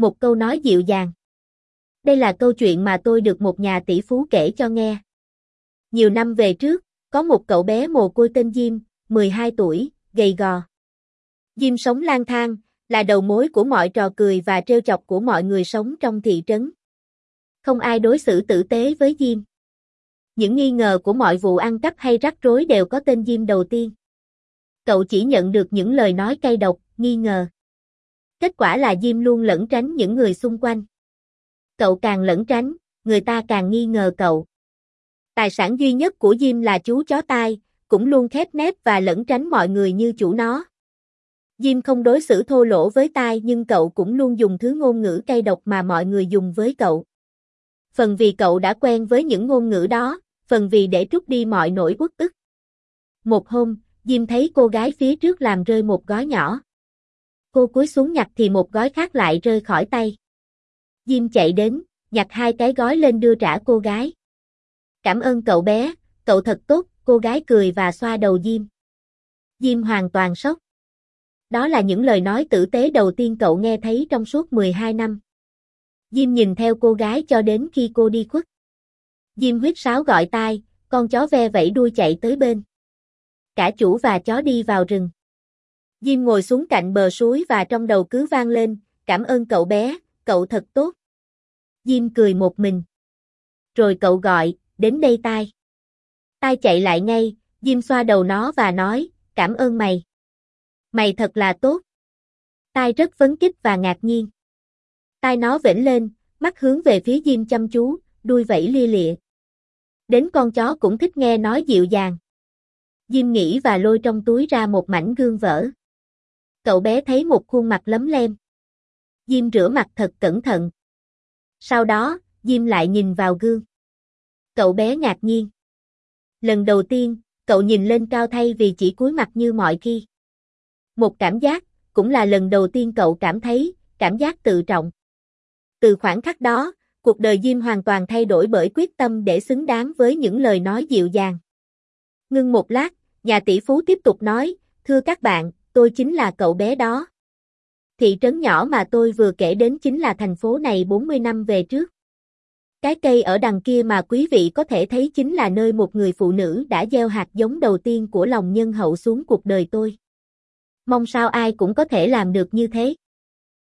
Một câu nói dịu dàng. Đây là câu chuyện mà tôi được một nhà tỷ phú kể cho nghe. Nhiều năm về trước, có một cậu bé mồ côi tên Diêm, 12 tuổi, gầy gò. Diêm sống lang thang, là đầu mối của mọi trò cười và trêu chọc của mọi người sống trong thị trấn. Không ai đối xử tử tế với Diêm. Những nghi ngờ của mọi vụ ăn cắp hay rắc rối đều có tên Diêm đầu tiên. Cậu chỉ nhận được những lời nói cay độc, nghi ngờ. Kết quả là Diêm luôn lẩn tránh những người xung quanh. Cậu càng lẩn tránh, người ta càng nghi ngờ cậu. Tài sản duy nhất của Diêm là chú chó tai, cũng luôn khép nép và lẩn tránh mọi người như chủ nó. Diêm không đối xử thô lỗ với tai nhưng cậu cũng luôn dùng thứ ngôn ngữ cay độc mà mọi người dùng với cậu. Phần vì cậu đã quen với những ngôn ngữ đó, phần vì để trút đi mọi nỗi uất ức. Một hôm, Diêm thấy cô gái phía trước làm rơi một gói nhỏ. Cô cúi xuống nhặt thì một gói khác lại rơi khỏi tay. Diêm chạy đến, nhặt hai cái gói lên đưa trả cô gái. Cảm ơn cậu bé, cậu thật tốt, cô gái cười và xoa đầu Diêm. Diêm hoàn toàn sốc. Đó là những lời nói tử tế đầu tiên cậu nghe thấy trong suốt 12 năm. Diêm nhìn theo cô gái cho đến khi cô đi khuất. Diêm huyết sáo gọi tai, con chó ve vẫy đuôi chạy tới bên. Cả chủ và chó đi vào rừng. Diêm ngồi xuống cạnh bờ suối và trong đầu cứ vang lên, cảm ơn cậu bé, cậu thật tốt. Diêm cười một mình. Rồi cậu gọi, đến đây tai. Tai chạy lại ngay, Diêm xoa đầu nó và nói, cảm ơn mày. Mày thật là tốt. Tai rất phấn kích và ngạc nhiên. Tai nó vểnh lên, mắt hướng về phía Diêm chăm chú, đuôi vẫy lia lịa. Đến con chó cũng thích nghe nói dịu dàng. Diêm nghĩ và lôi trong túi ra một mảnh gương vỡ. Cậu bé thấy một khuôn mặt lấm lem. Diêm rửa mặt thật cẩn thận. Sau đó, Diêm lại nhìn vào gương. Cậu bé ngạc nhiên. Lần đầu tiên, cậu nhìn lên cao thay vì chỉ cúi mặt như mọi khi. Một cảm giác, cũng là lần đầu tiên cậu cảm thấy, cảm giác tự trọng. Từ khoảng khắc đó, cuộc đời Diêm hoàn toàn thay đổi bởi quyết tâm để xứng đáng với những lời nói dịu dàng. Ngưng một lát, nhà tỷ phú tiếp tục nói, thưa các bạn, tôi chính là cậu bé đó. Thị trấn nhỏ mà tôi vừa kể đến chính là thành phố này 40 năm về trước. Cái cây ở đằng kia mà quý vị có thể thấy chính là nơi một người phụ nữ đã gieo hạt giống đầu tiên của lòng nhân hậu xuống cuộc đời tôi. Mong sao ai cũng có thể làm được như thế.